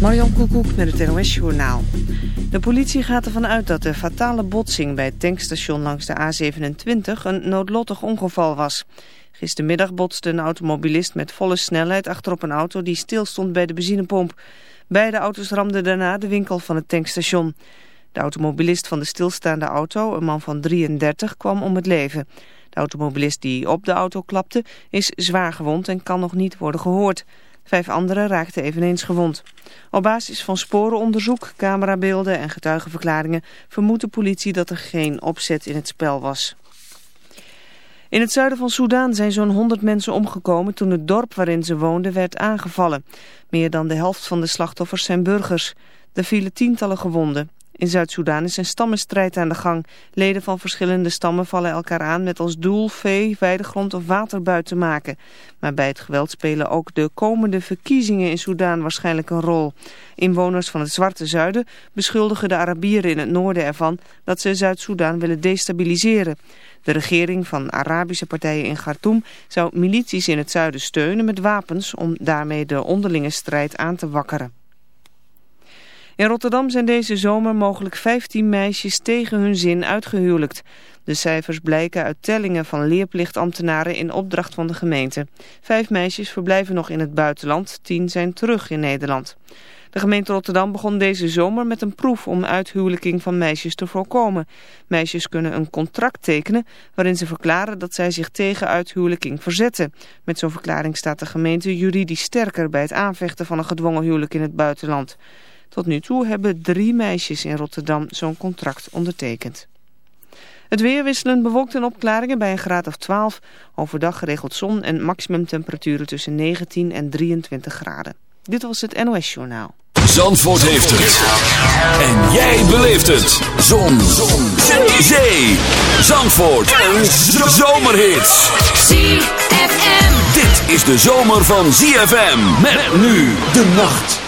Marion Koekoek met het NOS Journaal. De politie gaat ervan uit dat de fatale botsing bij het tankstation langs de A27 een noodlottig ongeval was. Gistermiddag botste een automobilist met volle snelheid achterop een auto die stilstond bij de benzinepomp. Beide auto's ramden daarna de winkel van het tankstation. De automobilist van de stilstaande auto, een man van 33, kwam om het leven. De automobilist die op de auto klapte is zwaar gewond en kan nog niet worden gehoord. Vijf anderen raakten eveneens gewond. Op basis van sporenonderzoek, camerabeelden en getuigenverklaringen vermoedt de politie dat er geen opzet in het spel was. In het zuiden van Soedan zijn zo'n 100 mensen omgekomen toen het dorp waarin ze woonden werd aangevallen. Meer dan de helft van de slachtoffers zijn burgers. Er vielen tientallen gewonden. In Zuid-Soedan is een stammenstrijd aan de gang. Leden van verschillende stammen vallen elkaar aan met als doel vee, weidegrond of waterbuit te maken. Maar bij het geweld spelen ook de komende verkiezingen in Soedan waarschijnlijk een rol. Inwoners van het Zwarte Zuiden beschuldigen de Arabieren in het noorden ervan dat ze Zuid-Soedan willen destabiliseren. De regering van Arabische partijen in Khartoum zou milities in het zuiden steunen met wapens om daarmee de onderlinge strijd aan te wakkeren. In Rotterdam zijn deze zomer mogelijk 15 meisjes tegen hun zin uitgehuwelijkt. De cijfers blijken uit tellingen van leerplichtambtenaren in opdracht van de gemeente. Vijf meisjes verblijven nog in het buitenland, tien zijn terug in Nederland. De gemeente Rotterdam begon deze zomer met een proef om uithuwelijking van meisjes te voorkomen. Meisjes kunnen een contract tekenen waarin ze verklaren dat zij zich tegen uithuwelijking verzetten. Met zo'n verklaring staat de gemeente juridisch sterker bij het aanvechten van een gedwongen huwelijk in het buitenland. Tot nu toe hebben drie meisjes in Rotterdam zo'n contract ondertekend. Het weer wisselend bewolkt en opklaringen bij een graad of 12. Overdag geregeld zon en maximumtemperaturen tussen 19 en 23 graden. Dit was het NOS Journaal. Zandvoort heeft het. En jij beleeft het. Zon. zon. Zee. Zandvoort. Een zomerhit. ZFM. Dit is de zomer van ZFM. Met nu de nacht.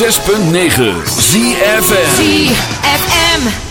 Honderd zes punt negen ZFM. ZFM.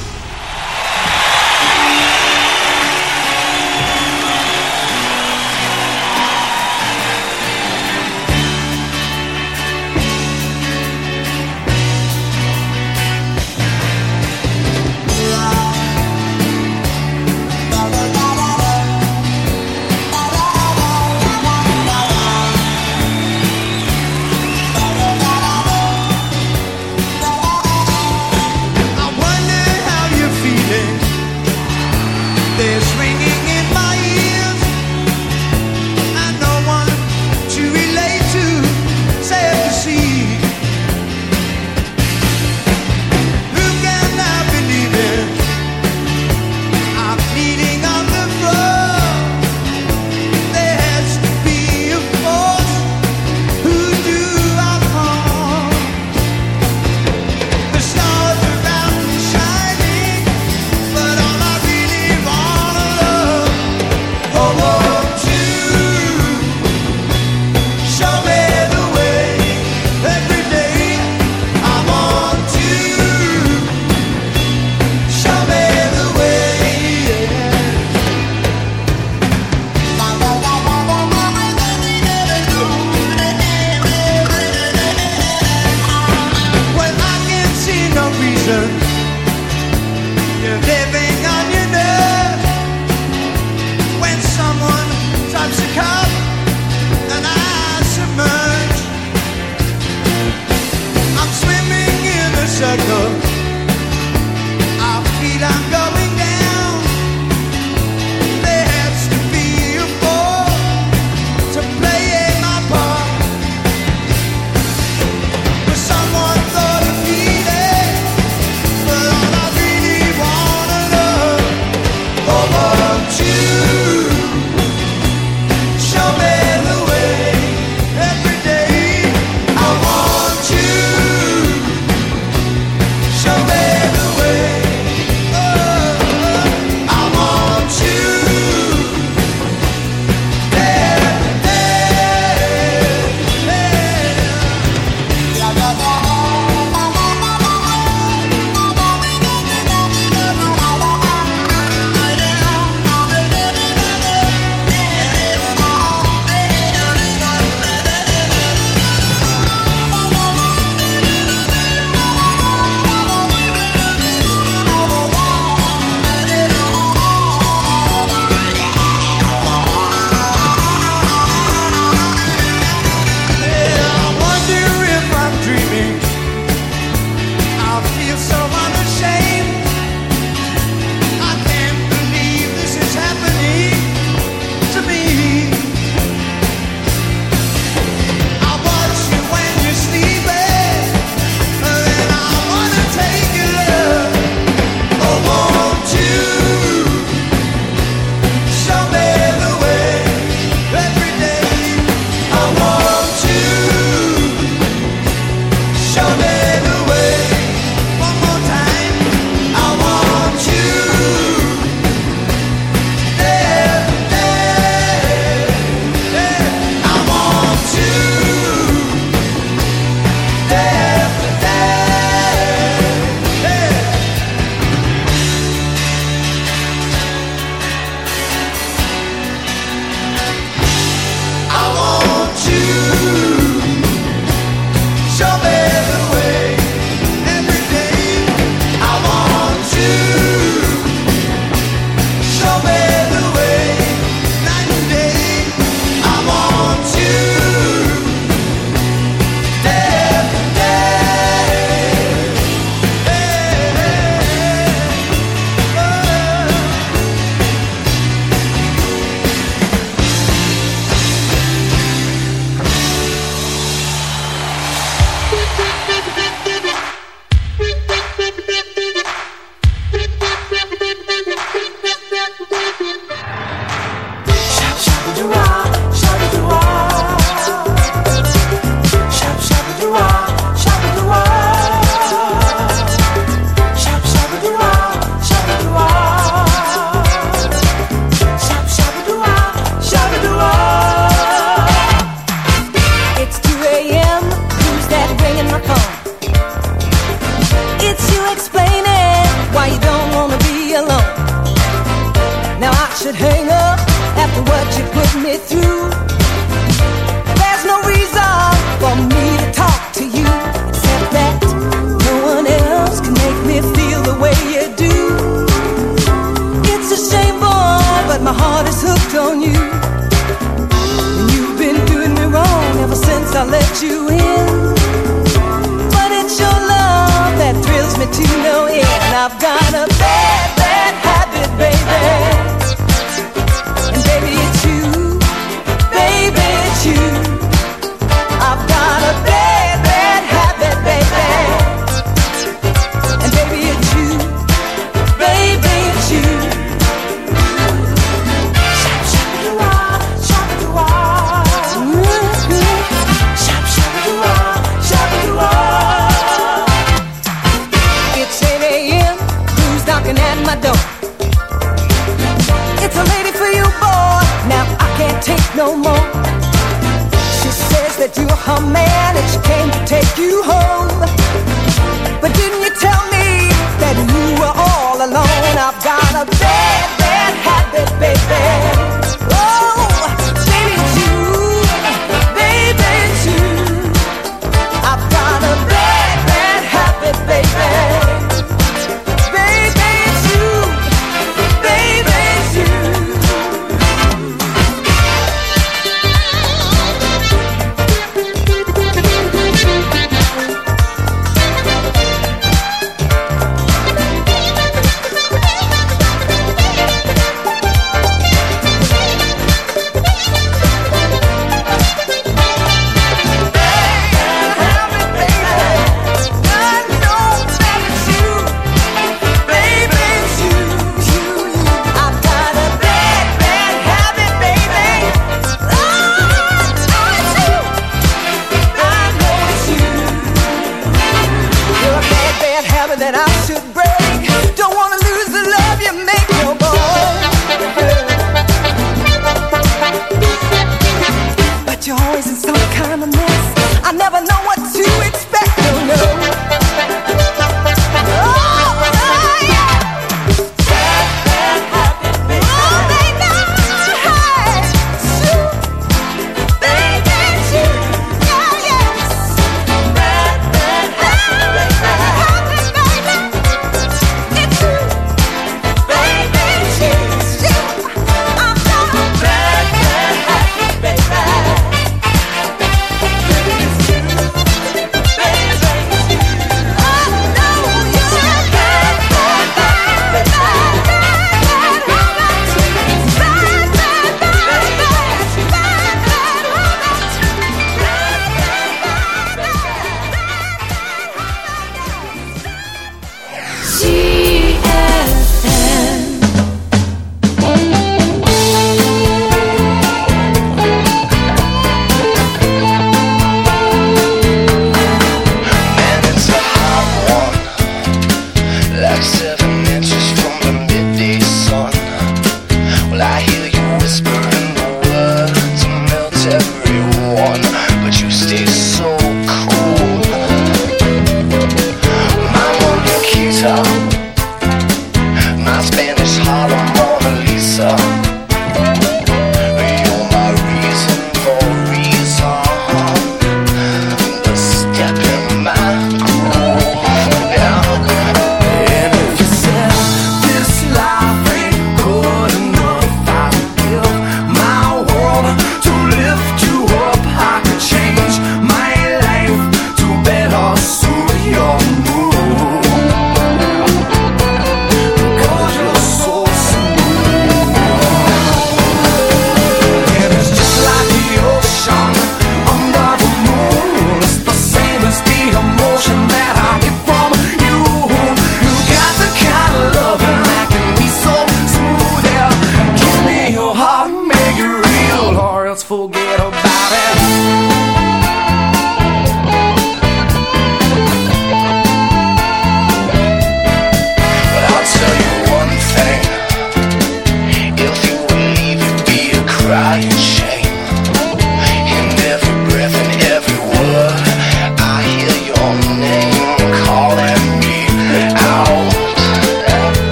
Pizza.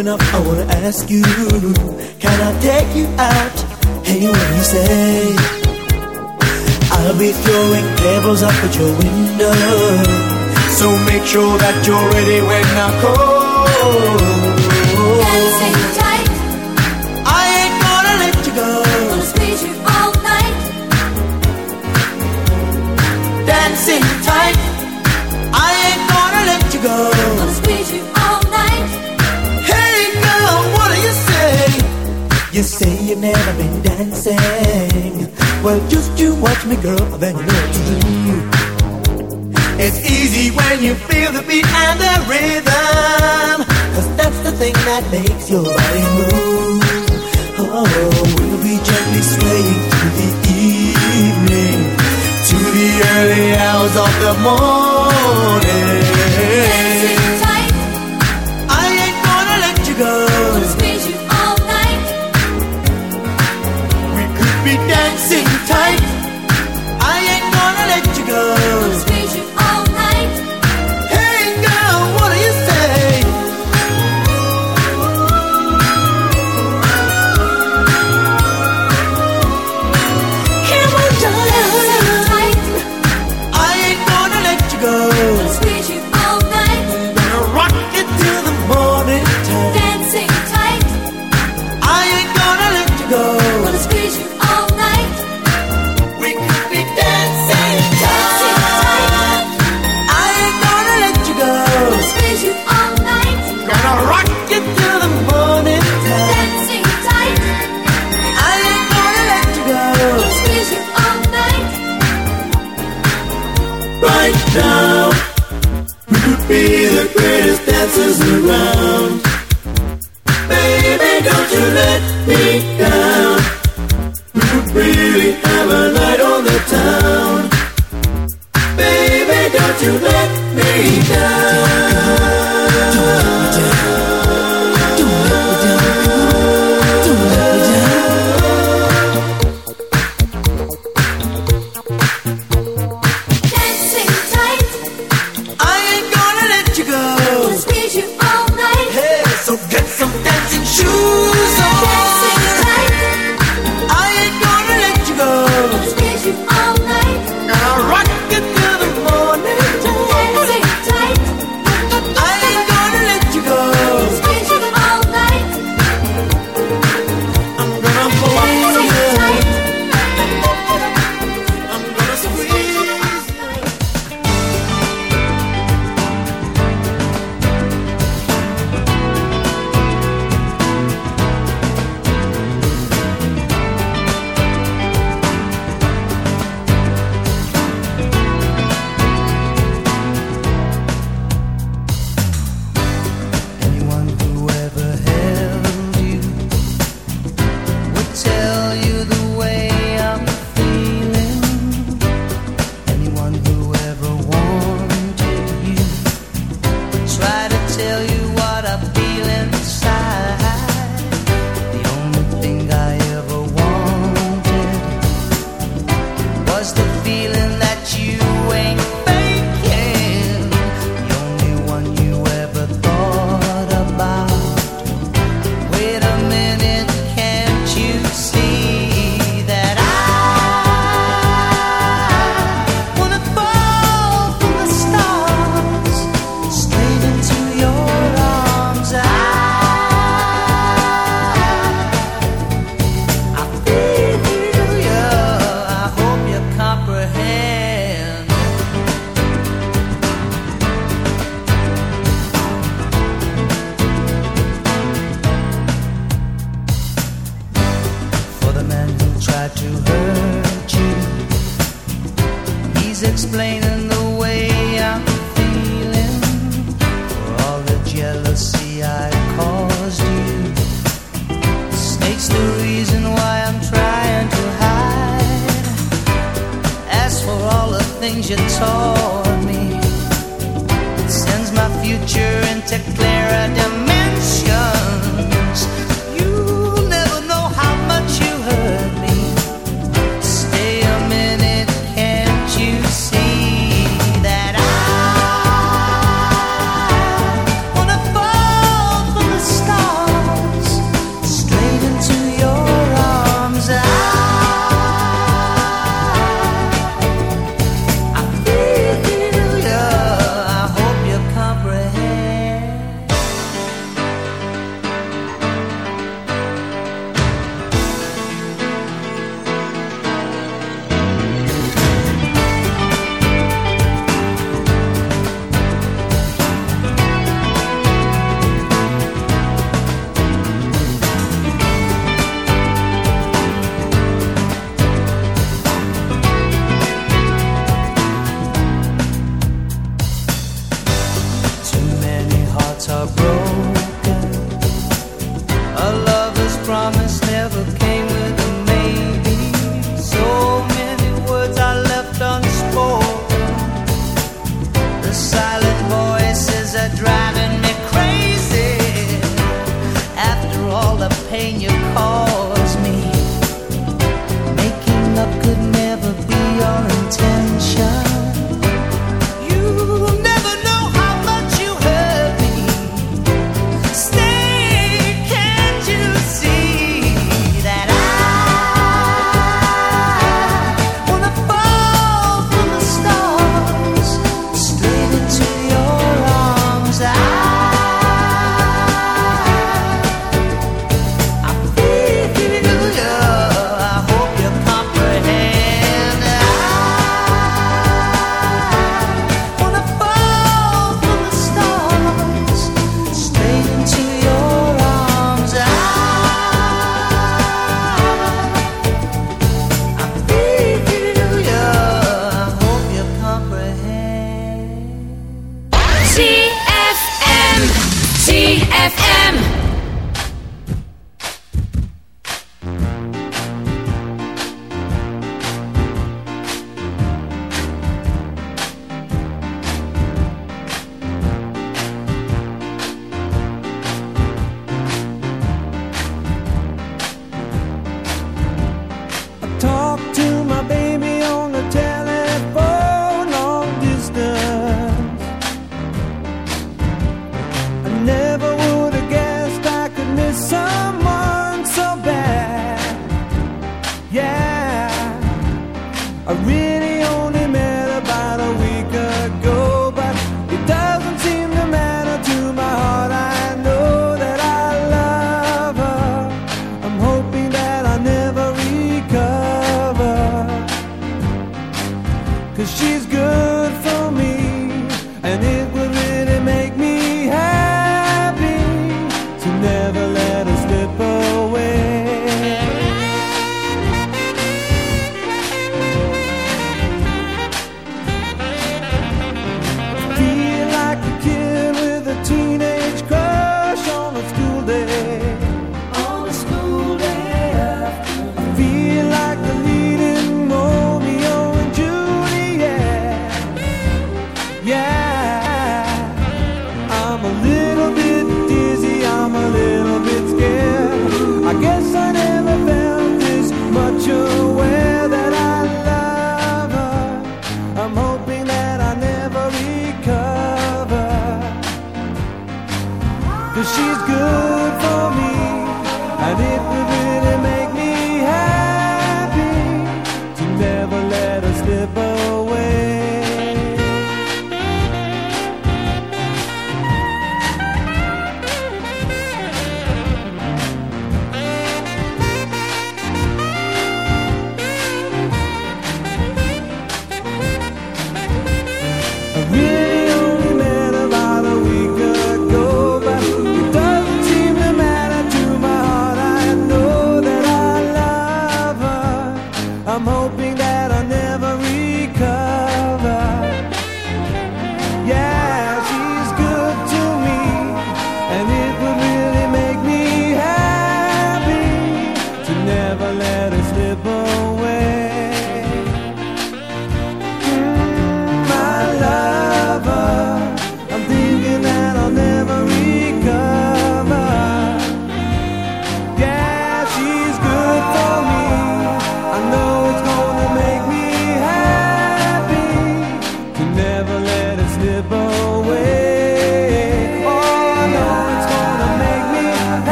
Enough. I wanna ask you, can I take you out? Hey, what you say? I'll be throwing pebbles up at your window. So make sure that you're ready when I call. Dancing tight, I ain't gonna let you go. gonna squeeze you all night. Dancing tight. I ain't gonna let you go. You say you've never been dancing. Well, just you watch me, girl, then you know to do. It's easy when you feel the beat and the rhythm. Cause that's the thing that makes your body move. Oh, we'll be gently swaying through the evening to the early hours of the morning. Tight.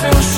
still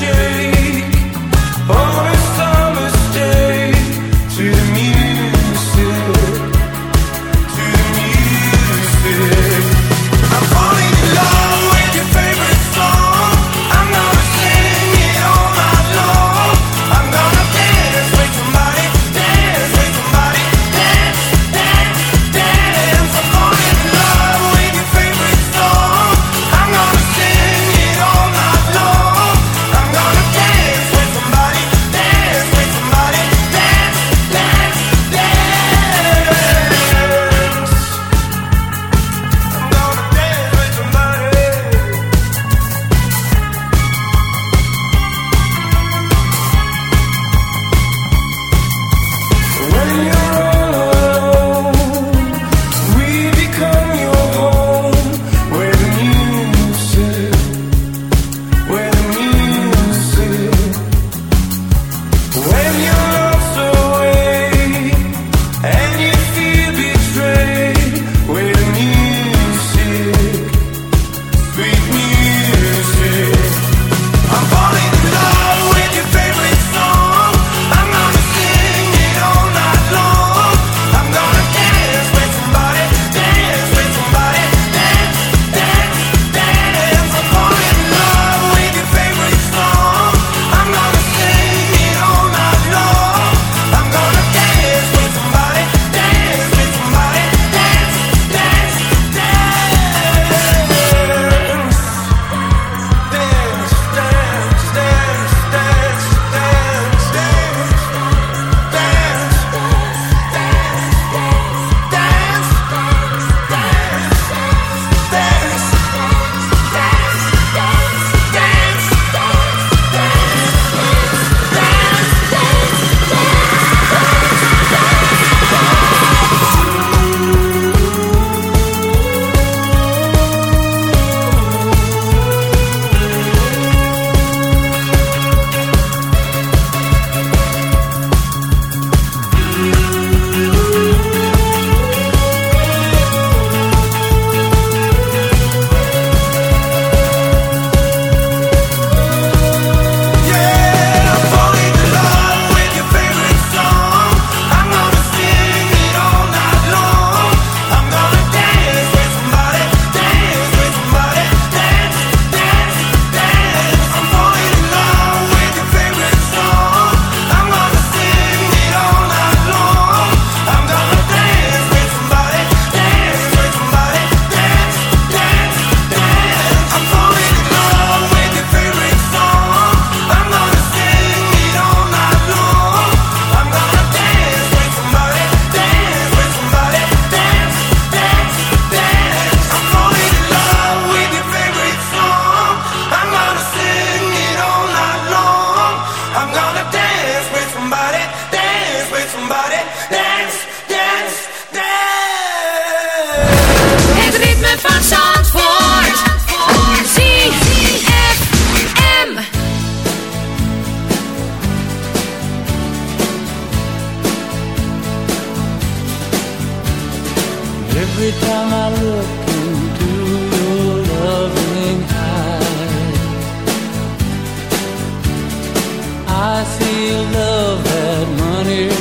I feel love that money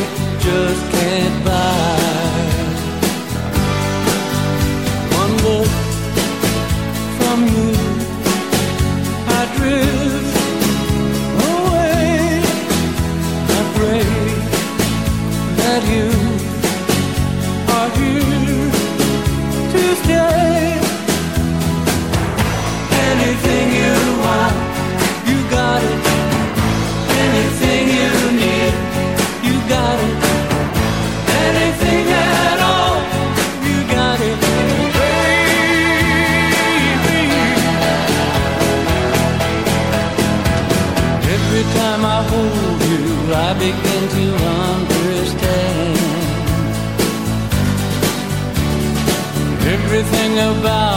about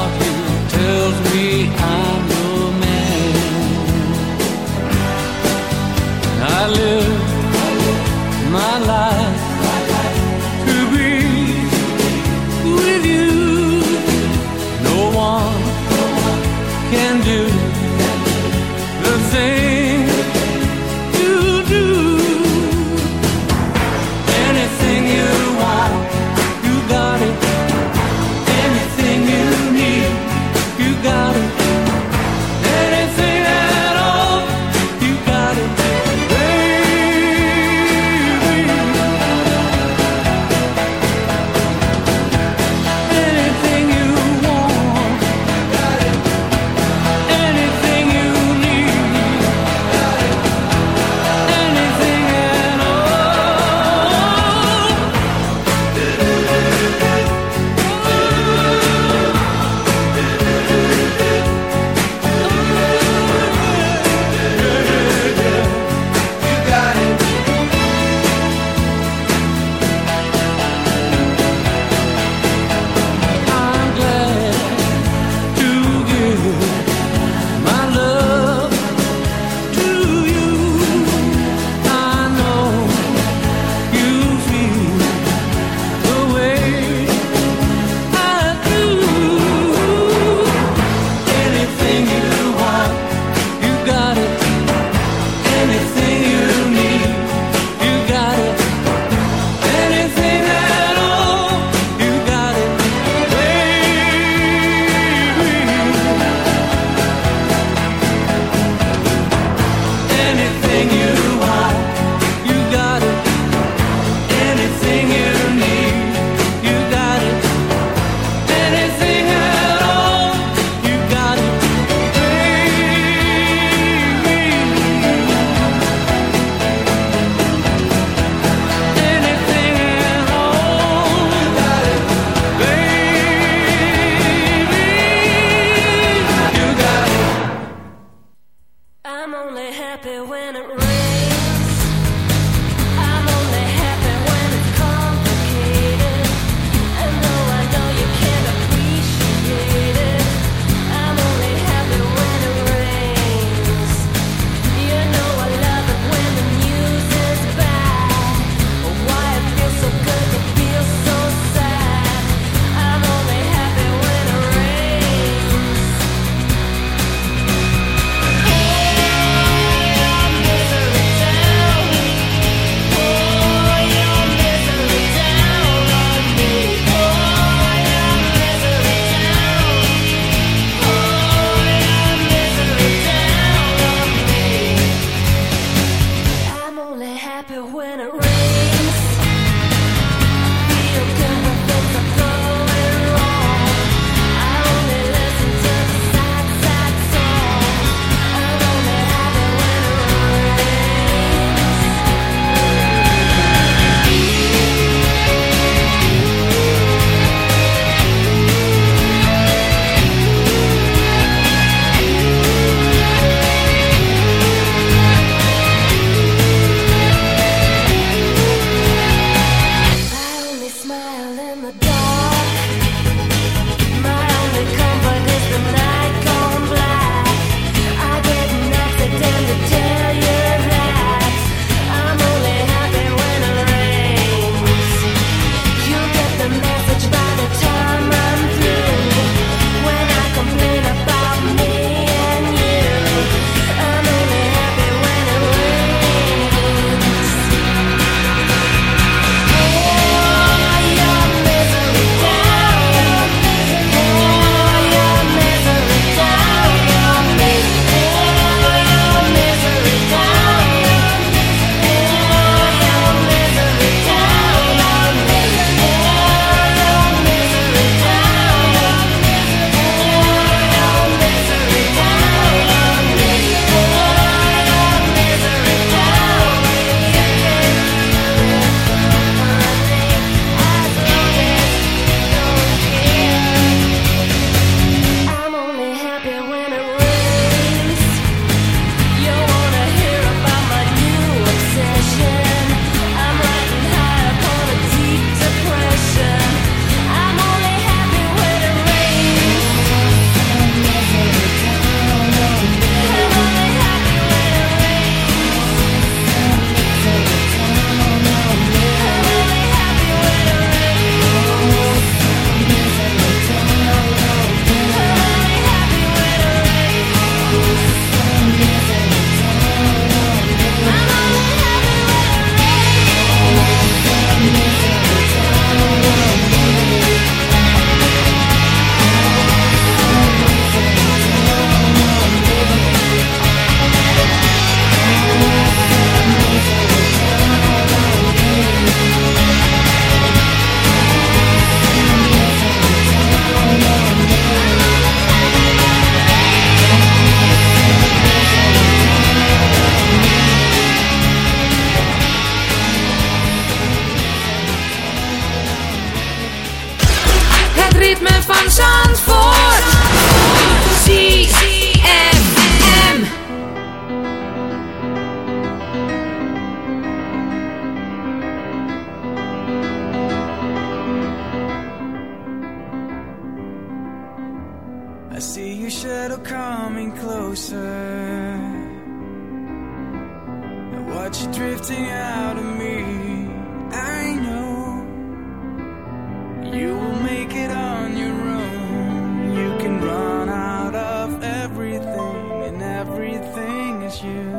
you.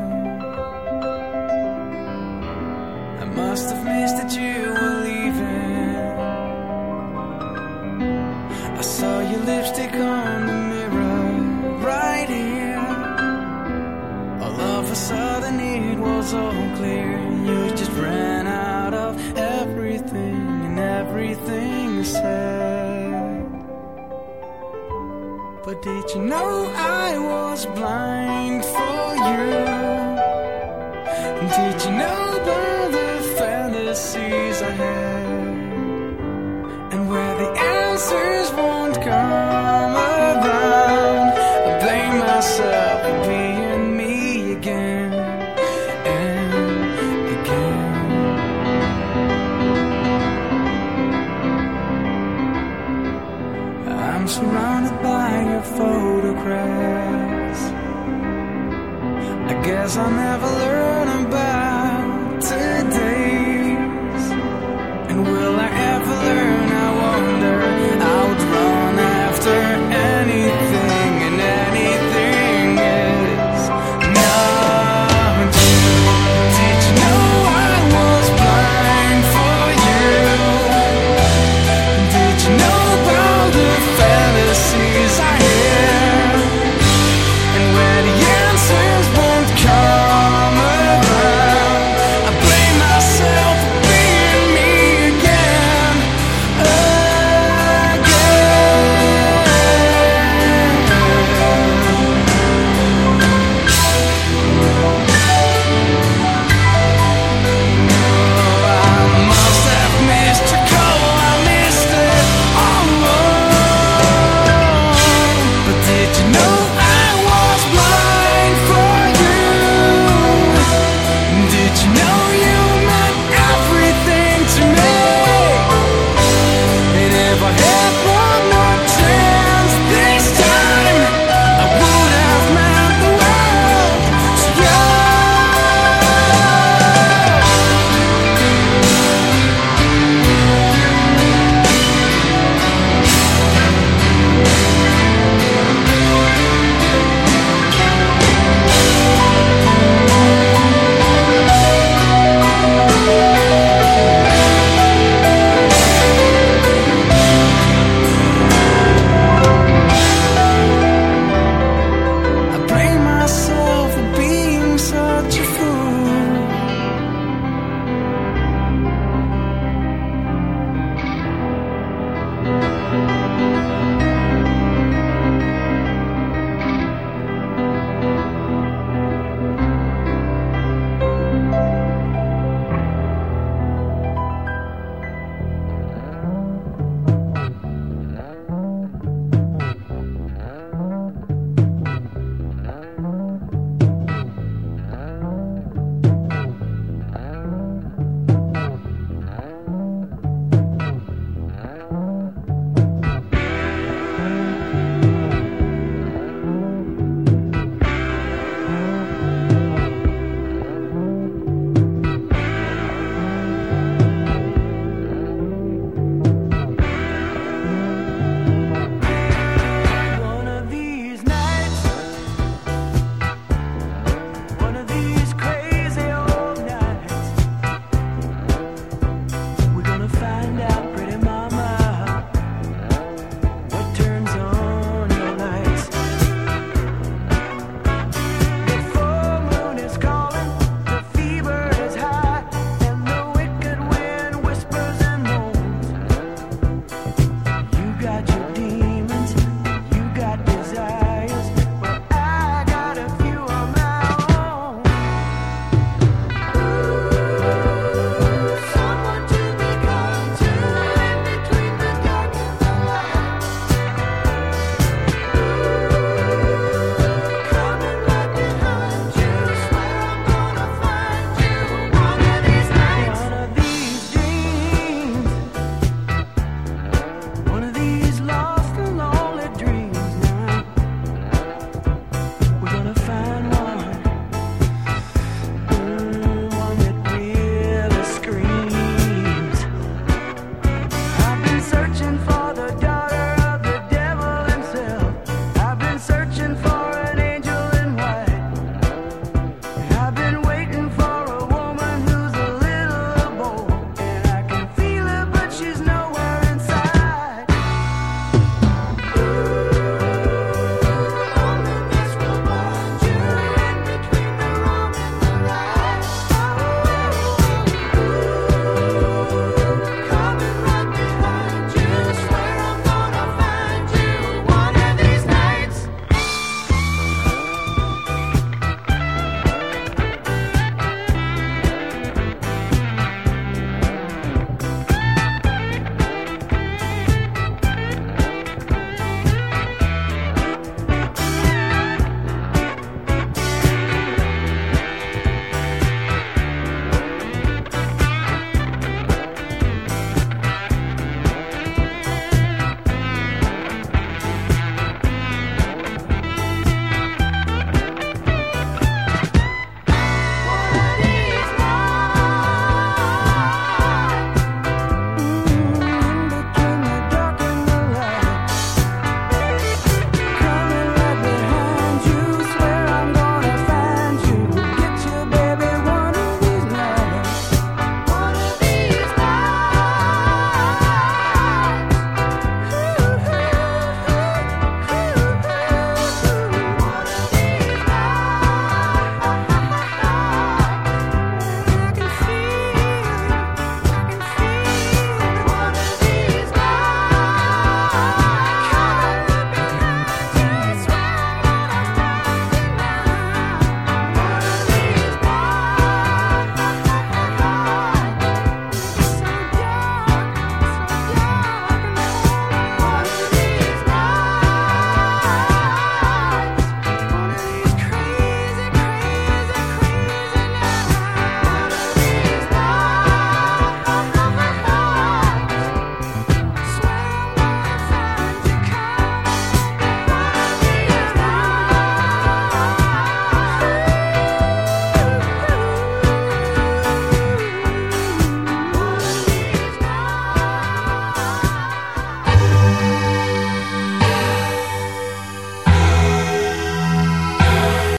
I must have missed that you were leaving. I saw your lipstick on the mirror right here. All of a sudden it was all clear. You just ran out of everything and everything you said. But did you know I was blind you? Guess I'll never learn